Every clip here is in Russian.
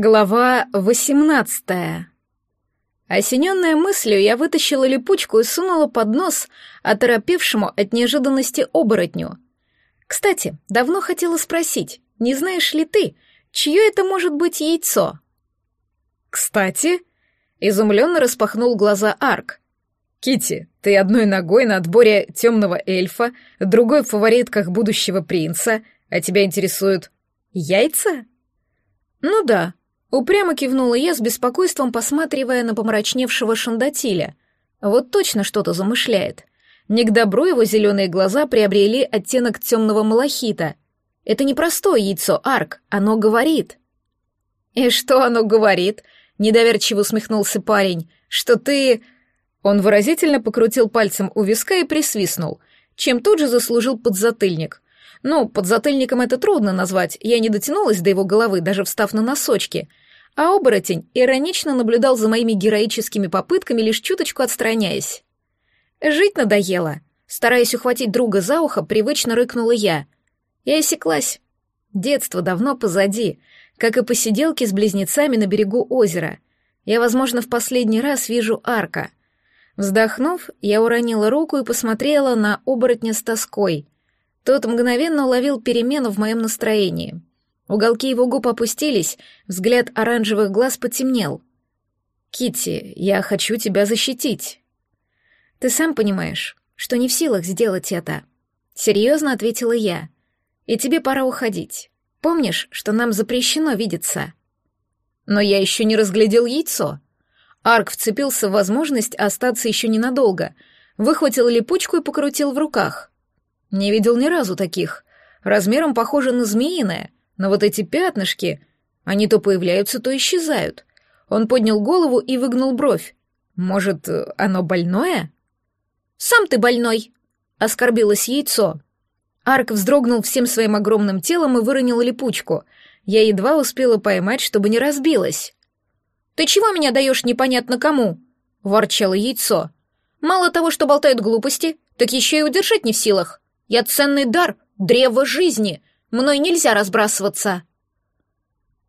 Глава восемнадцатая. Осененная мыслью, я вытащила липучку и сунула под нос оторопевшему от неожиданности оборотню. Кстати, давно хотела спросить, не знаешь ли ты, чье это может быть яйцо? Кстати, изумленно распахнул глаза Арк. Кити, ты одной ногой на отборе темного эльфа, другой в фаворитках будущего принца, а тебя интересуют яйца? Ну да, Упрямо кивнула я с беспокойством, посматривая на помрачневшего шандатиля. Вот точно что-то замышляет. Не к добру его зеленые глаза приобрели оттенок темного малахита. Это не простое яйцо, Арк, оно говорит. «И что оно говорит?» — недоверчиво усмехнулся парень. «Что ты...» Он выразительно покрутил пальцем у виска и присвистнул, чем тут же заслужил подзатыльник. Ну, подзатыльником это трудно назвать, я не дотянулась до его головы, даже встав на носочки. А оборотень иронично наблюдал за моими героическими попытками, лишь чуточку отстраняясь. Жить надоело. Стараясь ухватить друга за ухо, привычно рыкнула я. Я осеклась. Детство давно позади, как и посиделки с близнецами на берегу озера. Я, возможно, в последний раз вижу арка. Вздохнув, я уронила руку и посмотрела на оборотня с тоской — тот мгновенно уловил перемену в моем настроении. Уголки его губ опустились, взгляд оранжевых глаз потемнел. Кити, я хочу тебя защитить. Ты сам понимаешь, что не в силах сделать это. Серьезно ответила я. И тебе пора уходить. Помнишь, что нам запрещено видеться? Но я еще не разглядел яйцо. Арк вцепился в возможность остаться еще ненадолго, выхватил липучку и покрутил в руках. Не видел ни разу таких. Размером похоже на змеиное, но вот эти пятнышки, они то появляются, то исчезают. Он поднял голову и выгнул бровь. Может, оно больное? «Сам ты больной!» — оскорбилось яйцо. Арк вздрогнул всем своим огромным телом и выронил липучку. Я едва успела поймать, чтобы не разбилась. «Ты чего меня даешь непонятно кому?» — ворчало яйцо. «Мало того, что болтают глупости, так еще и удержать не в силах. Я ценный дар, древо жизни. Мной нельзя разбрасываться.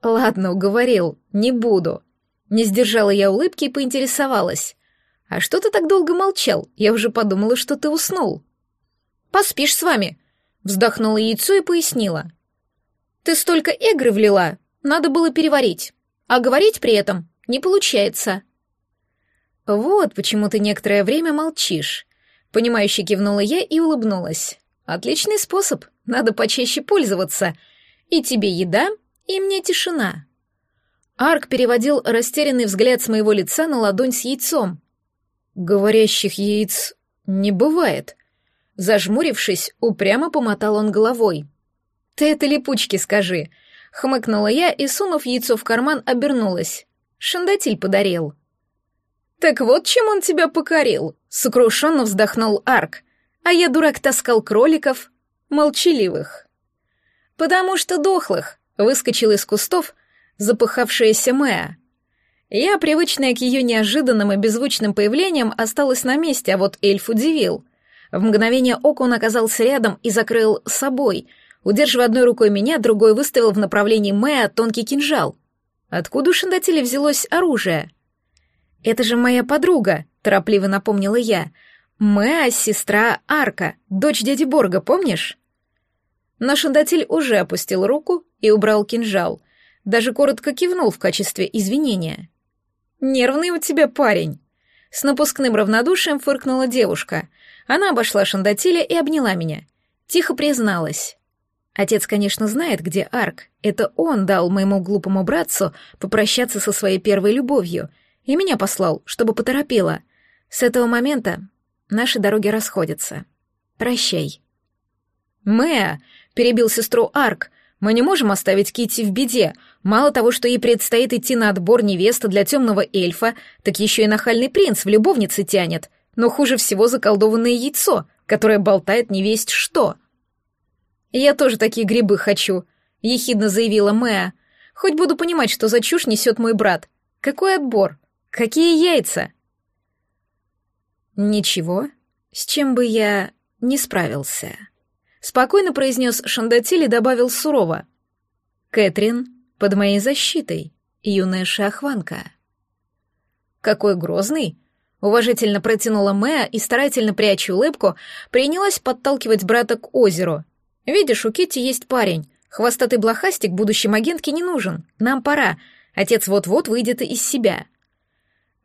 Ладно, уговорил, не буду. Не сдержала я улыбки и поинтересовалась. А что ты так долго молчал? Я уже подумала, что ты уснул. Поспишь с вами. Вздохнула яйцо и пояснила. Ты столько игры влила, надо было переварить. А говорить при этом не получается. Вот почему ты некоторое время молчишь. Понимающе кивнула я и улыбнулась. Отличный способ, надо почаще пользоваться. И тебе еда, и мне тишина. Арк переводил растерянный взгляд с моего лица на ладонь с яйцом. Говорящих яиц не бывает. Зажмурившись, упрямо помотал он головой. «Ты это липучки скажи», — хмыкнула я и, сунув яйцо в карман, обернулась. Шандатиль подарил. «Так вот чем он тебя покорил», — сокрушенно вздохнул Арк а я, дурак, таскал кроликов, молчаливых. «Потому что дохлых», — выскочил из кустов запыхавшаяся Мэя. Я, привычная к ее неожиданным и беззвучным появлениям, осталась на месте, а вот эльф удивил. В мгновение ока он оказался рядом и закрыл собой, удерживая одной рукой меня, другой выставил в направлении Мэя тонкий кинжал. Откуда у Шандателя взялось оружие? «Это же моя подруга», — торопливо напомнила я, — Мэа — сестра Арка, дочь дяди Борга, помнишь? Но Шандатель уже опустил руку и убрал кинжал, даже коротко кивнул в качестве извинения. «Нервный у тебя парень!» С напускным равнодушием фыркнула девушка. Она обошла Шандателя и обняла меня. Тихо призналась. Отец, конечно, знает, где Арк. Это он дал моему глупому братцу попрощаться со своей первой любовью и меня послал, чтобы поторопила. С этого момента Наши дороги расходятся. Прощай. Мэа, перебил сестру Арк, мы не можем оставить Кити в беде. Мало того, что ей предстоит идти на отбор невесты для темного эльфа, так еще и нахальный принц в любовнице тянет. Но хуже всего заколдованное яйцо, которое болтает не весть что. «Я тоже такие грибы хочу», — ехидно заявила Мэа. «Хоть буду понимать, что за чушь несет мой брат. Какой отбор? Какие яйца?» «Ничего, с чем бы я не справился», — спокойно произнес Шандатиль и добавил сурово. «Кэтрин под моей защитой. юная шахванка. «Какой грозный!» — уважительно протянула Мэя и, старательно пряча улыбку, принялась подталкивать брата к озеру. «Видишь, у Кити есть парень. Хвостатый блохастик будущим агентке не нужен. Нам пора. Отец вот-вот выйдет из себя».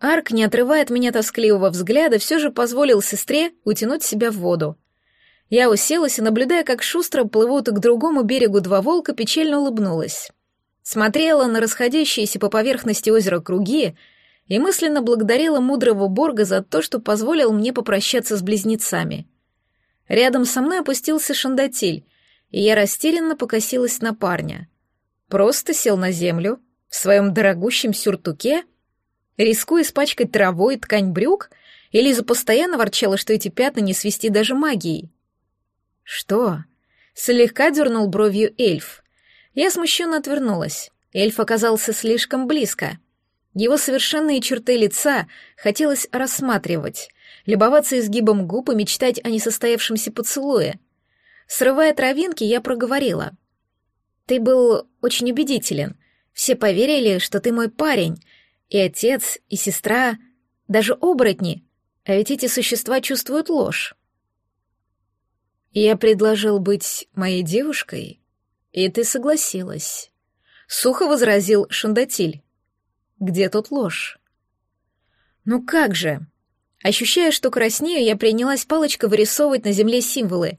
Арк, не отрывая от меня тоскливого взгляда, все же позволил сестре утянуть себя в воду. Я уселась и, наблюдая, как шустро плывут к другому берегу два волка, печально улыбнулась. Смотрела на расходящиеся по поверхности озера круги и мысленно благодарила мудрого Борга за то, что позволил мне попрощаться с близнецами. Рядом со мной опустился шандатиль, и я растерянно покосилась на парня. Просто сел на землю, в своем дорогущем сюртуке, рискуя испачкать травой ткань брюк, и Лиза постоянно ворчала, что эти пятна не свести даже магией. «Что?» — слегка дернул бровью эльф. Я смущенно отвернулась. Эльф оказался слишком близко. Его совершенные черты лица хотелось рассматривать, любоваться изгибом губ и мечтать о несостоявшемся поцелуе. Срывая травинки, я проговорила. «Ты был очень убедителен. Все поверили, что ты мой парень. И отец, и сестра, даже оборотни. А ведь эти существа чувствуют ложь». Я предложил быть моей девушкой, и ты согласилась. Сухо возразил Шандатиль. Где тут ложь? Ну как же? Ощущая, что краснею, я принялась палочкой вырисовывать на земле символы.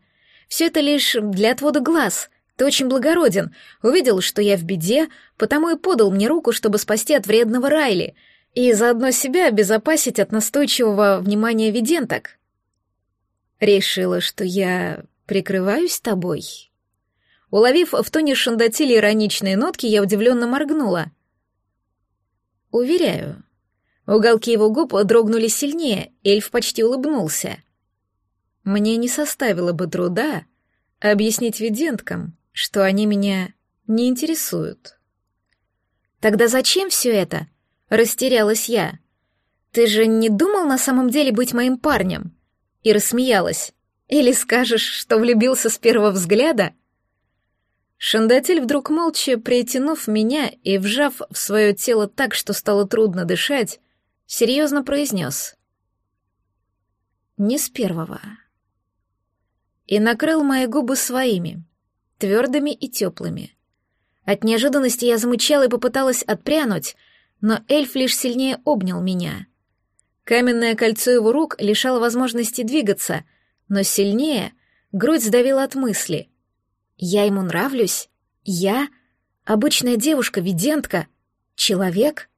Все это лишь для отвода глаз. Ты очень благороден. Увидел, что я в беде, потому и подал мне руку, чтобы спасти от вредного Райли, и заодно себя обезопасить от настойчивого внимания виденток. Решила, что я прикрываюсь тобой. Уловив в тоне Шандатили ироничные нотки, я удивленно моргнула. Уверяю. Уголки его губ дрогнули сильнее, эльф почти улыбнулся. Мне не составило бы труда объяснить виденткам, что они меня не интересуют. Тогда зачем все это? Растерялась я. Ты же не думал на самом деле быть моим парнем? И рассмеялась. Или скажешь, что влюбился с первого взгляда? Шандатель вдруг молча притянув меня и вжав в свое тело так, что стало трудно дышать, серьезно произнес. «Не с первого». И накрыл мои губы своими, твердыми и теплыми. От неожиданности я замычала и попыталась отпрянуть, но эльф лишь сильнее обнял меня. Каменное кольцо его рук лишало возможности двигаться — но сильнее грудь сдавила от мысли. Я ему нравлюсь? Я? Обычная девушка-видентка? Человек?